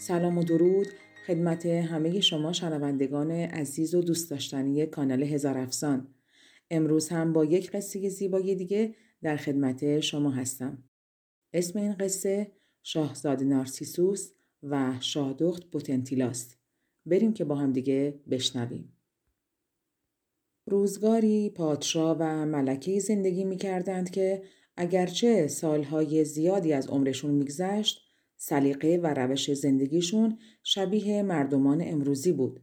سلام و درود. خدمت همه شما شنوندگان عزیز و دوست داشتنی کانال هزار افسان. امروز هم با یک قصه زیبای دیگه در خدمت شما هستم. اسم این قصه شاهزاده نارسیسوس و شاهدخت بوتنتیلاست بریم که با هم دیگه بشنویم. روزگاری پادشاه و ملکه زندگی می کردند که اگرچه سالهای زیادی از عمرشون میگذشت سلیقه و روش زندگیشون شبیه مردمان امروزی بود.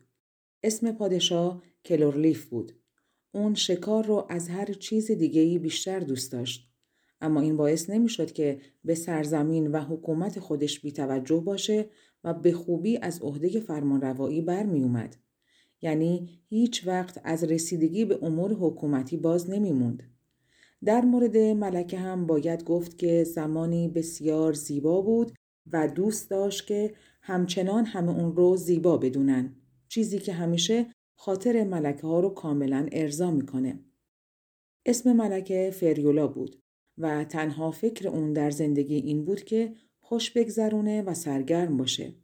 اسم پادشاه کلورلیف بود. اون شکار رو از هر چیز دیگهی بیشتر دوست داشت. اما این باعث نمی‌شد که به سرزمین و حکومت خودش بیتوجه باشه و به خوبی از عهده فرمانروایی برمی اومد. یعنی هیچ وقت از رسیدگی به امور حکومتی باز نمیموند. در مورد ملکه هم باید گفت که زمانی بسیار زیبا بود و دوست داشت که همچنان همه اون رو زیبا بدونن. چیزی که همیشه خاطر ملکه ها رو کاملا ارضا می‌کنه. اسم ملکه فریولا بود و تنها فکر اون در زندگی این بود که خوش بگذرونه و سرگرم باشه.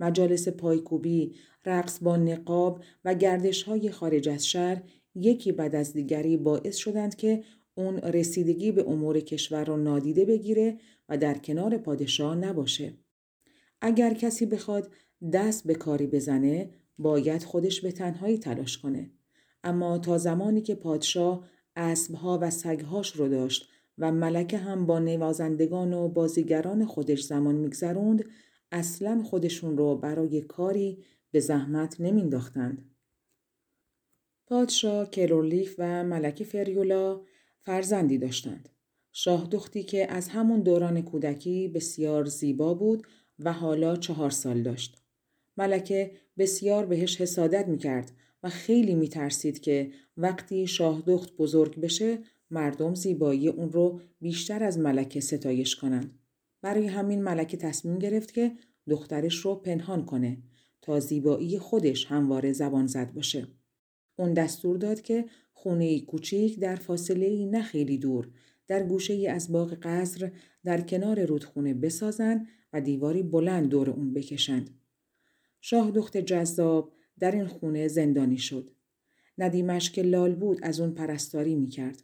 مجالس پایکوبی، رقص با نقاب و گردش های خارج از شهر یکی بعد از دیگری باعث شدند که اون رسیدگی به امور کشور را نادیده بگیره و در کنار پادشاه نباشه. اگر کسی بخواد دست به کاری بزنه باید خودش به تنهایی تلاش کنه. اما تا زمانی که پادشاه اسبها و سگهاش رو داشت و ملکه هم با نوازندگان و بازیگران خودش زمان میگذروند اصلا خودشون رو برای کاری به زحمت نمینداختند. پادشاه کلورلیف و ملکه فریولا فرزندی داشتند. شاه دختی که از همون دوران کودکی بسیار زیبا بود و حالا چهار سال داشت. ملکه بسیار بهش حسادت می‌کرد و خیلی میترسید که وقتی شاه دخت بزرگ بشه مردم زیبایی اون رو بیشتر از ملکه ستایش کنند. برای همین ملکه تصمیم گرفت که دخترش رو پنهان کنه تا زیبایی خودش همواره زبان زد باشه. اون دستور داد که خونه کوچیک در فاصله نه خیلی دور در گوشه ای از باغ قصر در کنار رودخونه بسازند و دیواری بلند دور اون بکشند. شاه دخت جذاب در این خونه زندانی شد. ندیمش که لال بود از اون پرستاری می کرد.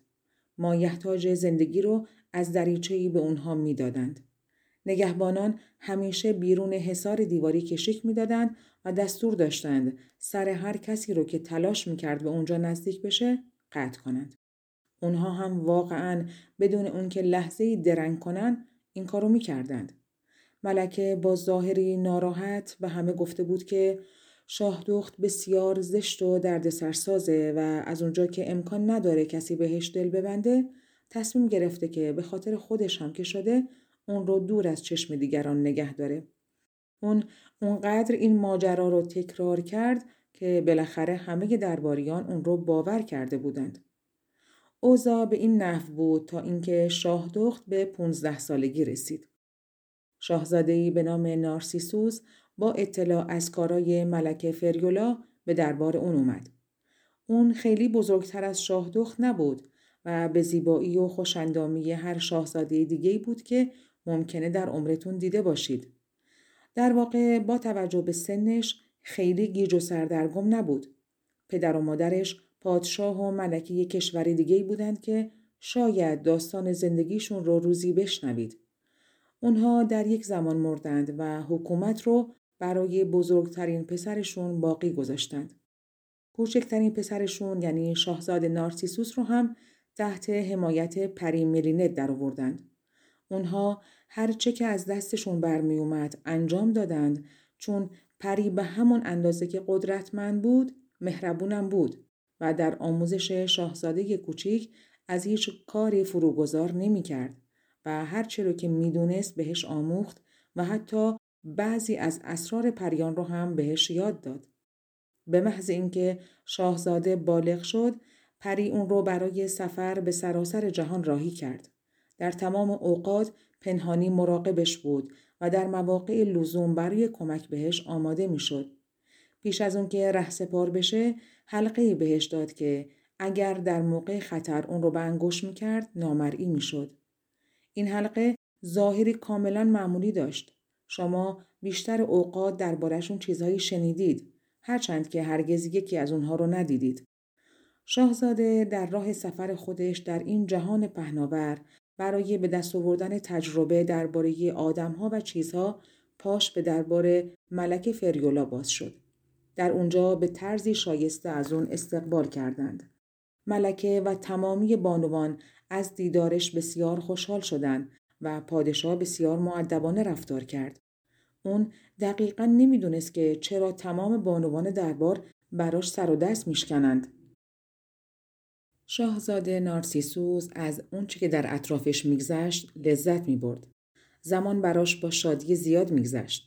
مایحتاج زندگی رو از دریچه‌ای به اونها می‌دادند. نگهبانان همیشه بیرون حصار دیواری کشیک می‌دادند و دستور داشتند سر هر کسی رو که تلاش می‌کرد به اونجا نزدیک بشه قطع کنند. اونها هم واقعا بدون اون که لحظه درنگ کنند این کارو می‌کردند. ملکه با ظاهری ناراحت و همه گفته بود که شاهدخت بسیار زشت و دردسرسازه و از اونجا که امکان نداره کسی بهش دل ببنده تصمیم گرفته که به خاطر خودش هم که شده اون رو دور از چشم دیگران نگه داره. اون اونقدر این ماجرا رو تکرار کرد که بالاخره همه درباریان اون رو باور کرده بودند. اوضاع به این نحو بود تا اینکه شاهدخت به 15 سالگی رسید. شاهزاده‌ای به نام نارسیسوس با اطلاع از کارای ملکه فریولا به دربار اون اومد. اون خیلی بزرگتر از شاهدخت نبود و به زیبایی و خوشندامی هر شاهزاده دیگه بود که ممکنه در عمرتون دیده باشید. در واقع با توجه به سنش خیلی گیج و سردرگم نبود. پدر و مادرش پادشاه و ملکه کشور دیگه بودند که شاید داستان زندگیشون رو روزی بشنوید. اونها در یک زمان مردند و حکومت رو برای بزرگترین پسرشون باقی گذاشتند. کوچکترین پسرشون یعنی شاهزاده نارسیسوس رو هم تحت حمایت پری در آوردند. اونها هر چه که از دستشون برمی اومد انجام دادند چون پری به همون اندازه که قدرتمند بود مهربونم بود و در آموزش شاهزاده کوچیک از هیچ کاری فروگذار نمی کرد و هرچه رو که می‌دونست بهش آموخت و حتی بعضی از اسرار پریان رو هم بهش یاد داد. به محض اینکه شاهزاده بالغ شد، پری اون رو برای سفر به سراسر جهان راهی کرد. در تمام اوقات پنهانی مراقبش بود و در مواقع لزوم برای کمک بهش آماده می‌شد. پیش از اون که ره سپار بشه حلقه بهش داد که اگر در موقع خطر اون رو به انگوش می‌کرد نامرئی می‌شد. این حلقه ظاهری کاملا معمولی داشت. شما بیشتر اوقات دربارهشون چیزهایی شنیدید هرچند که هرگز یکی از اونها رو ندیدید. شاهزاده در راه سفر خودش در این جهان پهناور برای به دست آوردن تجربه درباره آدمها و چیزها پاش به دربار ملک فریولا باز شد. در اونجا به طرزی شایسته از اون استقبال کردند. ملکه و تمامی بانوان از دیدارش بسیار خوشحال شدند و پادشاه بسیار معدبانه رفتار کرد. اون دقیقا نمی‌دونست که چرا تمام بانوان دربار براش سر و دست میشکنند. شاهزاده نارسیسوس از اونچه که در اطرافش میگذشت لذت می‌برد. زمان براش با شادی زیاد میگذشت.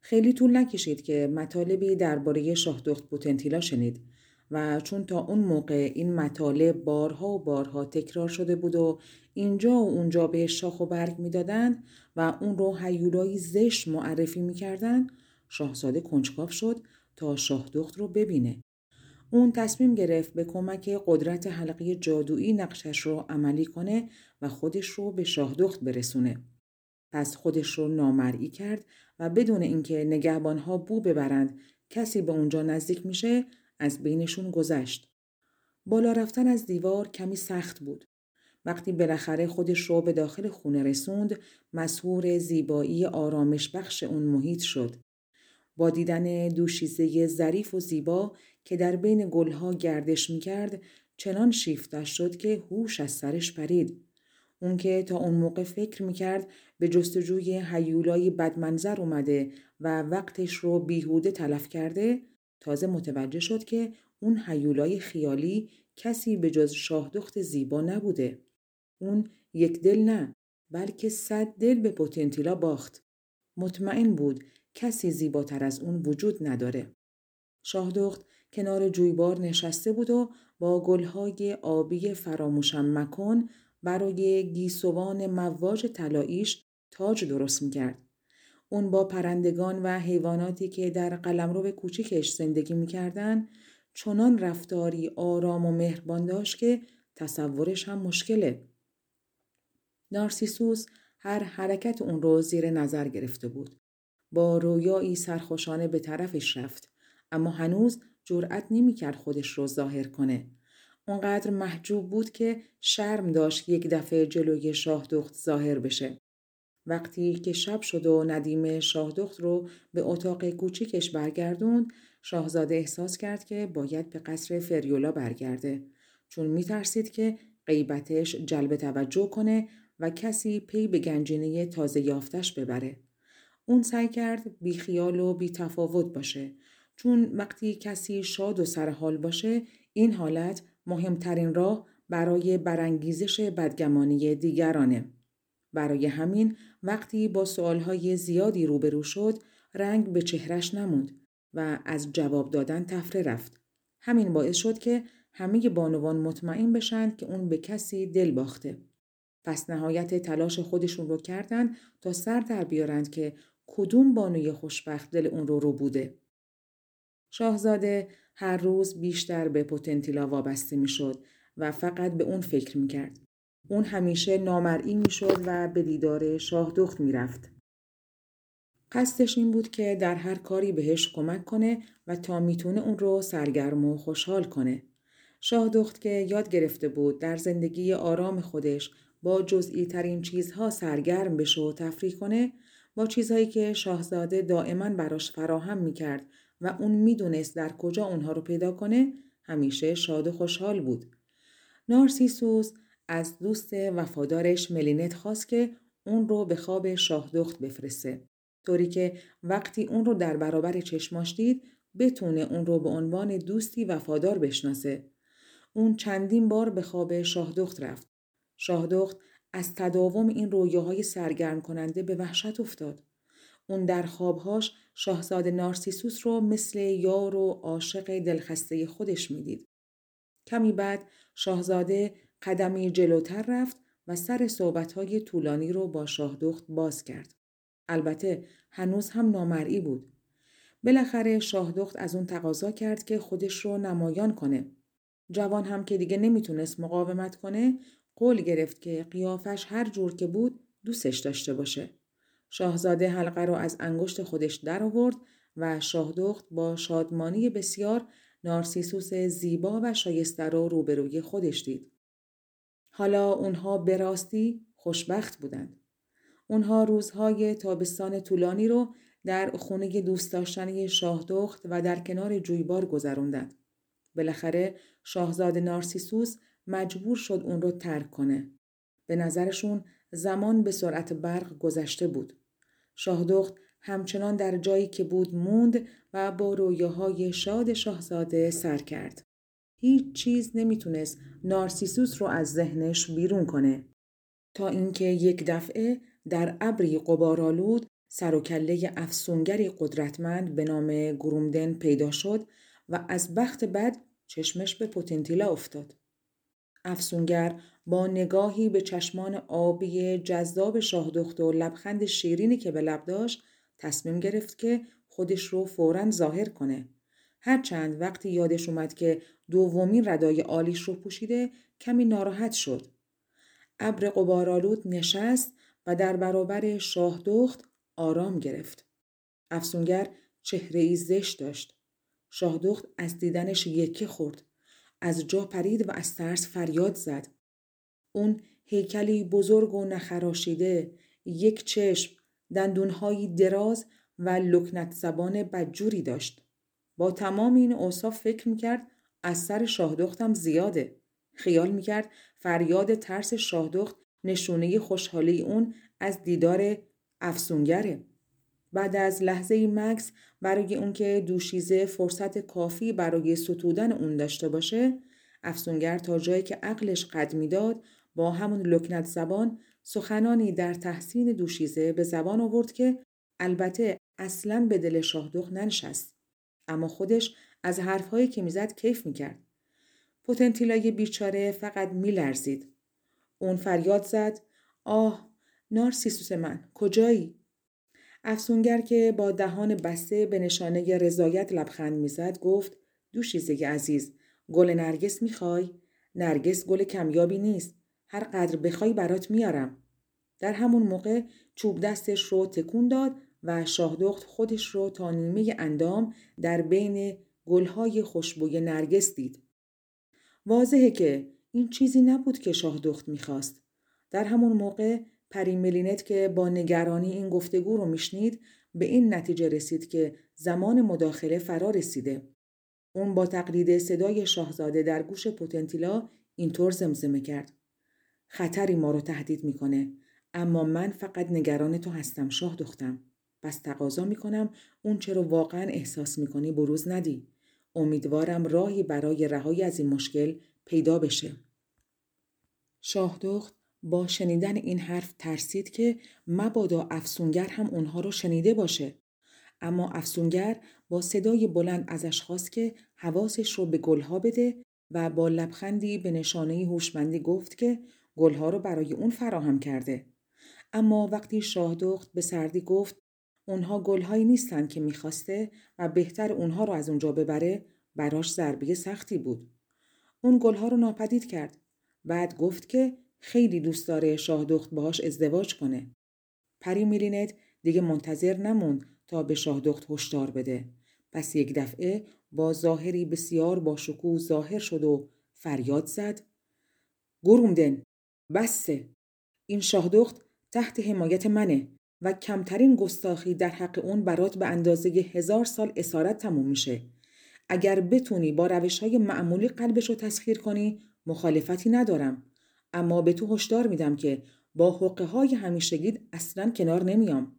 خیلی طول نکشید که مطالبی درباره شاهدخت بوتنتیلا شنید و چون تا اون موقع این مطالب بارها و بارها تکرار شده بود و اینجا و اونجا به شاخ و برگ می‌دادند و اون رو هیولایی زشت معرفی می‌کردند شاهزاده کنجکاو شد تا شاهدخت رو ببینه اون تصمیم گرفت به کمک قدرت حلقی جادویی نقشش رو عملی کنه و خودش رو به شاهدخت برسونه. پس خودش رو نامرئی کرد و بدون اینکه نگهبانها بو ببرند کسی به اونجا نزدیک میشه از بینشون گذشت. بالا رفتن از دیوار کمی سخت بود. وقتی بالاخره خودش رو به داخل خونه رسوند مسهور زیبایی آرامش بخش اون محیط شد. با دیدن دوشیزه ظریف و زیبا که در بین گلها گردش می‌کرد چنان شیفتش شد که هوش از سرش پرید. اون که تا اون موقع فکر می‌کرد به جستجوی هیولای بدمنظر اومده و وقتش رو بیهوده تلف کرده تازه متوجه شد که اون هیولای خیالی کسی به جز شاهدخت زیبا نبوده. اون یک دل نه بلکه صد دل به پوتنتیلا باخت. مطمئن بود کسی زیباتر از اون وجود نداره. شاهدخت کنار جویبار نشسته بود و با گلهای آبی فراموشم مکن برای گیسوان مواج طلاییش تاج درست می‌کرد. اون با پرندگان و حیواناتی که در قلمرو کوچیکش زندگی می‌کردن چنان رفتاری آرام و مهربان داشت که تصورش هم مشکله. نارسیسوس هر حرکت اون رو زیر نظر گرفته بود. با رویایی سرخوشانه به طرفش رفت اما هنوز جرأت نمی‌کرد خودش رو ظاهر کنه. اونقدر محجوب بود که شرم داشت یک دفعه جلوی شاهدخت ظاهر بشه. وقتی که شب شد و ندیم شاهدخت رو به اتاق کوچیکش برگردوند شاهزاده احساس کرد که باید به قصر فریولا برگرده چون میترسید که غیبتش جلب توجه کنه و کسی پی به گنجینه تازه یافتش ببره. اون سعی کرد بیخیال و بی تفاوت باشه چون وقتی کسی شاد و سرحال باشه این حالت مهمترین راه برای برانگیزش بدگمانی دیگرانه. برای همین وقتی با سوالهای زیادی روبرو شد رنگ به چهرش نموند و از جواب دادن تفره رفت. همین باعث شد که همه بانوان مطمئن بشند که اون به کسی دل باخته. پس نهایت تلاش خودشون رو کردند تا سر در بیارند که کدوم بانوی خوشبخت دل اون رو رو بوده. شاهزاده هر روز بیشتر به پوتنتیلا وابسته می‌شد و فقط به اون فکر می‌کرد. اون همیشه نامرئی می‌شد و به دیدار شاهدخت می‌رفت. قصدش این بود که در هر کاری بهش کمک کنه و تا می‌تونه اون رو سرگرم و خوشحال کنه. شاهدخت که یاد گرفته بود در زندگی آرام خودش با جزئی ترین چیزها سرگرم بشه و تفریح کنه با چیزهایی که شاهزاده دائما براش فراهم می‌کرد و اون می‌دونست در کجا اونها رو پیدا کنه همیشه شاد و خوشحال بود. نارسیسوس از دوست وفادارش ملینت خواست که اون رو به خواب شاهدخت بفرسته. طوری که وقتی اون رو در برابر چشماش دید بتونه اون رو به عنوان دوستی وفادار بشناسه اون چندین بار به خواب شاهدخت رفت. شاهدخت از تداوم این رویاهای سرگرم کننده به وحشت افتاد. اون در خوابهاش شاهزاده نارسیسوس رو مثل یار و عاشق دلخسته خودش می‌دید. کمی بعد شاهزاده قدمی جلوتر رفت و سر صحبتهای طولانی رو با شاهدخت باز کرد. البته هنوز هم نامرئی بود. بالاخره شاهدخت از اون تقاضا کرد که خودش رو نمایان کنه. جوان هم که دیگه نمی‌تونست مقاومت کنه قول گرفت که قیافش هر جور که بود دوستش داشته باشه. شاهزاده حلقه را از انگشت خودش در آورد و شاهدخت با شادمانی بسیار نارسیسوس زیبا و شایسته را روبروی خودش دید. حالا اونها به راستی خوشبخت بودند. اونها روزهای تابستان طولانی رو در خونه دوست داشتنی شاهدخت و در کنار جویبار گذروندند. بالاخره شاهزاده نارسیسوس مجبور شد اون رو ترک کنه. به نظرشون زمان به سرعت برق گذشته بود. شاهدخت همچنان در جایی که بود موند و با رویاهای شاد شاهزاده سر کرد. هیچ چیز نمی‌تونست نارسیسوس رو از ذهنش بیرون کنه. تا اینکه یک دفعه در ابری قبارالود سر و کله افسونگری قدرتمند به نام گرومدن پیدا شد و از بخت بد چشمش به پوتنتیلا افتاد. افسونگر با نگاهی به چشمان آبی جذاب شاهدخت و لبخند شیرینی که به لب داشت تصمیم گرفت که خودش رو فورا ظاهر کنه. هرچند وقتی یادش اومد که دومین ردای آلیش رو پوشیده کمی ناراحت شد. ابر قبارالود نشست و در برابر شاهدخت آرام گرفت. افسونگر چهره ای زشت داشت. شاهدخت از دیدنش یکی خورد. از جا پرید و از ترس فریاد زد. اون هیکلی بزرگ و نخراشیده، یک چشم، دندونهایی دراز و لکنت زبان بدجوری داشت. با تمام این اوصاف فکر می‌کرد از سر شاهدختم زیاده. خیال می‌کرد فریاد ترس شاهدخت نشونه خوشحالی اون از دیدار افسونگره. بعد از لحظه مکس برای اون که دوشیزه فرصت کافی برای ستودن اون داشته باشه افسونگر تا جایی که عقلش قد می‌داد با همون لکنت زبان سخنانی در تحسین دوشیزه به زبان آورد که البته اصلا به دل شاهدخ ننشست. اما خودش از حرفهایی که می‌زد کیف می‌کرد. پوتنتیلای بیچاره فقط میلرزید. اون فریاد زد آه نارسیسوس من کجایی؟ افسونگر که با دهان بسته به نشانه رضایت لبخند می‌زد گفت دوشیزه عزیز گل نرگس می‌خوای؟ نرگس گل کمیابی نیست. هر قدر بخوای برات میارم در همون موقع چوب دستش رو تکون داد و شاهدخت خودش رو تا نیمه اندام در بین گلهای خوشبوی نرگس دید. واضحه که این چیزی نبود که شاهدخت می‌خواست. در همون موقع پری ملینت که با نگرانی این گفتگو رو میشنید به این نتیجه رسید که زمان مداخله فرا رسیده. اون با تقلید صدای شاهزاده در گوش پوتنتیلا اینطور زمزمه کرد. خطری ما رو تهدید می‌کنه اما من فقط نگران تو هستم شاه دختم. پس تقاضا می‌کنم اون چه رو واقعا احساس می‌کنی بروز ندی. امیدوارم راهی برای رهایی از این مشکل پیدا بشه. شاهدخت با شنیدن این حرف ترسید که مبادا افسونگر هم اونها رو شنیده باشه. اما افسونگر با صدای بلند ازش خواست که حواسش رو به گلها بده و با لبخندی به نشانه هوشمندی گفت که گلها رو برای اون فراهم کرده. اما وقتی شاهدخت به سردی گفت اونها گلهایی نیستن که می‌خواسته و بهتر اونها رو از اونجا ببره براش ضربه سختی بود. اون گلها رو ناپدید کرد. بعد گفت که خیلی دوست داره شاهدخت باهاش ازدواج کنه. پری میلینت دیگه منتظر نموند تا به شاهدخت هشدار بده. پس یک دفعه با ظاهری بسیار با شکوه ظاهر شد و فریاد زد. گرومدن بسته این شاهدخت تحت حمایت منه و کمترین گستاخی در حق اون برات به اندازه هزار سال اسارت تموم میشه. اگر بتونی با روش های معمولی قلبش رو تسخیر کنی مخالفتی ندارم. اما به تو هشدار میدم که با حقه های همیشگید اصلا کنار نمیام.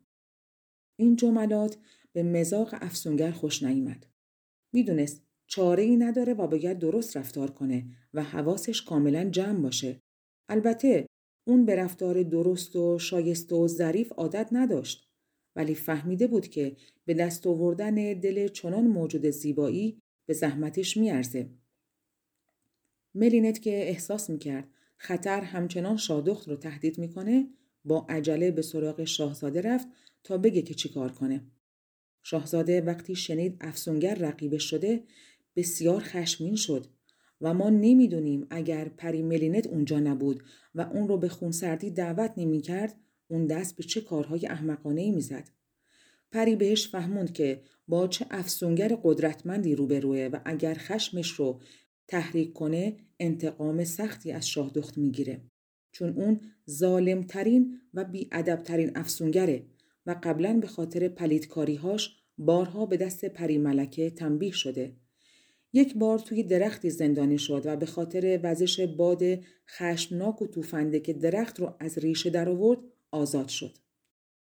این جملات به مزاق افسونگر خوش نیامد. می‌دونست چاره ای نداره و باید درست رفتار کنه و حواسش کاملا جمع باشه. البته اون به رفتار درست و شایسته و ظریف عادت نداشت ولی فهمیده بود که به دست آوردن دل چنان موجود زیبایی به زحمتش میارزه. ملینت که احساس می‌کرد خطر همچنان شادخت رو تهدید می‌کنه با عجله به سراغ شاهزاده رفت تا بگه که چیکار کنه. شاهزاده وقتی شنید افسونگر رقیب شده بسیار خشمین شد و ما نمی‌دونیم اگر پری ملینت اونجا نبود و اون رو به خونسردی دعوت نمی‌کرد اون دست به چه کارهای احمقانه ای می‌زد. پری بهش فهموند که با چه افسونگر قدرتمندی روبروه و اگر خشمش رو تحریک کنه انتقام سختی از شاهدخت می‌گیره. چون اون ظالمترین و بیادبترین افسونگره و قبلا به خاطر پلیدکاریهاش بارها به دست پری ملکه تنبیه شده. یک بار توی درختی زندانی شد و به خاطر وزش باد خشمناک و توفنده که درخت رو از ریشه در آورد آزاد شد.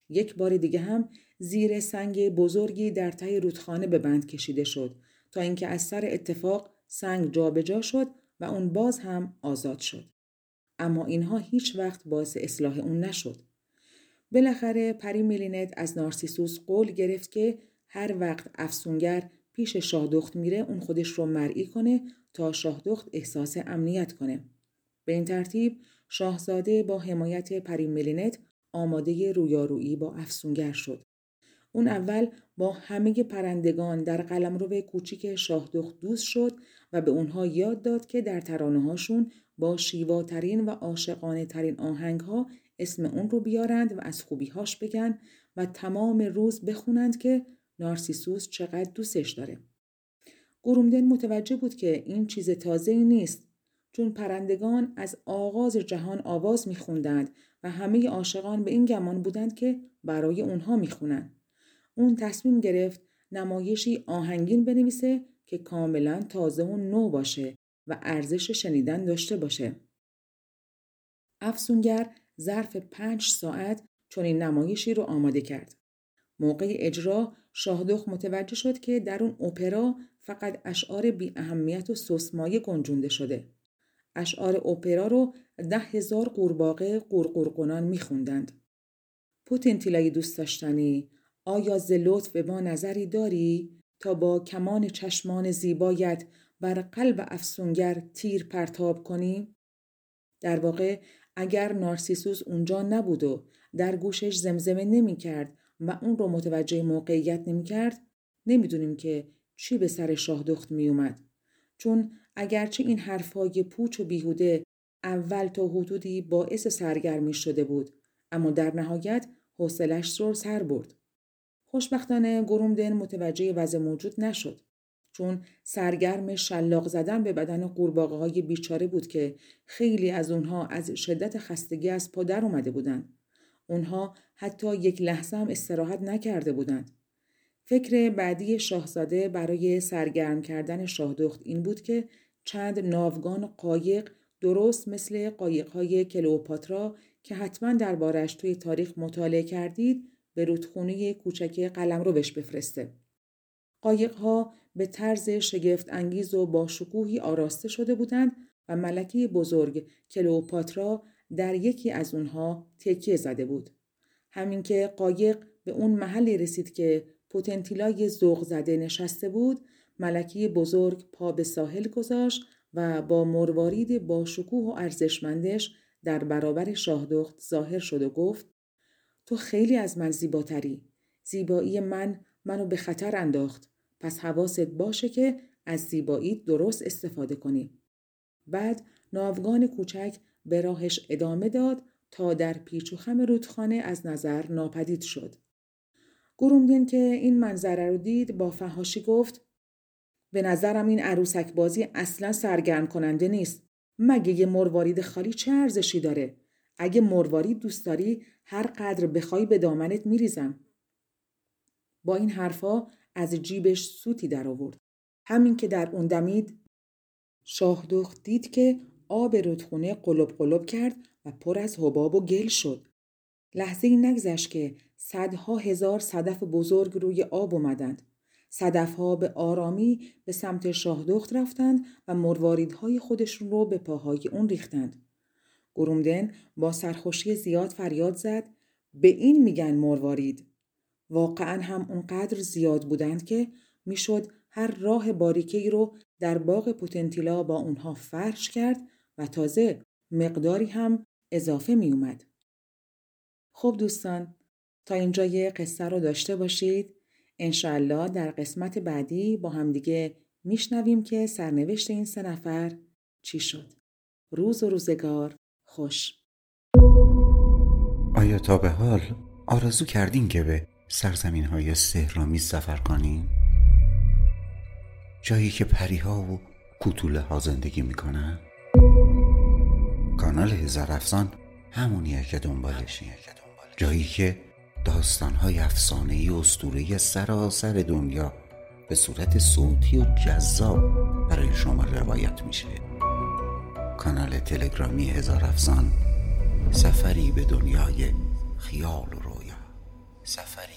یک بار دیگه هم زیر سنگ بزرگی در ته رودخانه به بند کشیده شد تا اینکه از سر اتفاق سنگ جابجا جا شد و اون باز هم آزاد شد. اما اینها هیچ وقت باعث اصلاح اون نشد. بالاخره پری میلینت از نارسیسوس قول گرفت که هر وقت افسونگر پیش شاهدخت میره اون خودش رو مرئی کنه تا شاهدخت احساس امنیت کنه. به این ترتیب شاهزاده با حمایت پری میلینت آماده رویارویی با افسونگر شد. اون اول با همه پرندگان در قلمرو کوچیک شاهدخت دوست شد و به اونها یاد داد که در ترانه هاشون با شیواترین و عاشقانه ترین آهنگ ها اسم اون رو بیارند و از خوبیهاش بگن و تمام روز بخونند که نارسیسوس چقدر دوستش داره. گرومدن متوجه بود که این چیز تازه نیست چون پرندگان از آغاز جهان آواز میخوندند و همه عاشقان به این گمان بودند که برای اونها می‌خونند. اون تصمیم گرفت نمایشی آهنگین بنویسه که کاملا تازه و نو باشه و ارزش شنیدن داشته باشه. افسونگر ظرف پنج ساعت چنین نمایشی رو آماده کرد. موقع اجرا شاهدخ متوجه شد که در اون اپرا فقط اشعار بی اهمیت و سسمایه گنجونده شده. اشعار اپرا رو ده هزار قورباغه قورقورقنان میخوندند. پوتنتیلای دوست داشتنی آیا ز لطف به ما نظری داری تا با کمان چشمان زیبایت بر قلب افسونگر تیر پرتاب کنی؟ در واقع اگر نارسیسوس اونجا نبود و در گوشش زمزمه نمی کرد و اون رو متوجه موقعیت نمی کرد نمی‌دونیم که چی به سر شاهدخت می اومد. چون اگرچه این حرفهای پوچ و بیهوده اول تا حدودی باعث سرگرمی شده بود اما در نهایت حوصلش رو سر برد. خوشبختانه گرومدن متوجه وضع موجود نشد چون سرگرم شلاق زدن به بدن قورباغه های بیچاره بود که خیلی از اونها از شدت خستگی از پا در اومده بودند. اونها حتی یک لحظه هم استراحت نکرده بودند. فکر بعدی شاهزاده برای سرگرم کردن شاهدخت این بود که چند ناوگان قایق درست مثل قایقهای کلوپاترا که حتما دربارش توی تاریخ مطالعه کردید به رودخونه کوچک قلم رو بهش بفرسته. قایقها به طرز شگفت انگیز و با شکوهی آراسته شده بودند و ملکه بزرگ کلوپاترا در یکی از اونها تکیه زده بود. همین که قایق به اون محلی رسید که پوتنتیلای زوغ زده نشسته بود، ملکه بزرگ پا به ساحل گذاشت و با مروارید با شکوه و ارزشمندش در برابر شاهدخت ظاهر شد و گفت تو خیلی از من زیباتری. زیبایی من منو به خطر انداخت. پس حواست باشه که از زیبایی درست استفاده کنی. بعد ناوگان کوچک به راهش ادامه داد تا در پیچ و خم رودخانه از نظر ناپدید شد. گرومدین که این منظره رو دید با فهاشی گفت به نظرم این عروسک بازی اصلا سرگرم کننده نیست. مگه یه مروارید خالی چه ارزشی داره؟ اگه مروارید دوست داری هر قدر بخوای به دامنت میریزم. با این حرفا از جیبش سوتی در آورد. همین که در اون دمید شاهدخت دید که آب رودخونه قلب قلب کرد و پر از حباب و گل شد. لحظه ای نگذشت که صدها هزار صدف بزرگ روی آب اومدند. صدفها به آرامی به سمت شاهدخت رفتند و مرواریدهای خودشون رو به پاهای اون ریختند. گرومدن با سرخوشی زیاد فریاد زد به این میگن مروارید. واقعا هم اونقدر زیاد بودند که می‌شد هر راه باریکی رو در باغ پوتنتیلا با اونها فرش کرد و تازه مقداری هم اضافه می اومد. خب دوستان تا اینجا یه قصه رو داشته باشید انشاءالله در قسمت بعدی با همدیگه میشنویم که سرنوشت این سه نفر چی شد. روز و روزگار خوش. آیا تا به حال آرزو کردین که به سرزمین های سهرامی سفر کنین؟ جایی که پریها و کوتوله ها زندگی می‌کنن؟ کانال هزار افسان همونیه که دنبالشی جایی که داستانهای افسانه ای اسطوره سراسر دنیا به صورت صوتی و جذاب برای شما روایت میشه. کانال تلگرامی هزار افسان سفری به دنیای خیال و رویا. سفری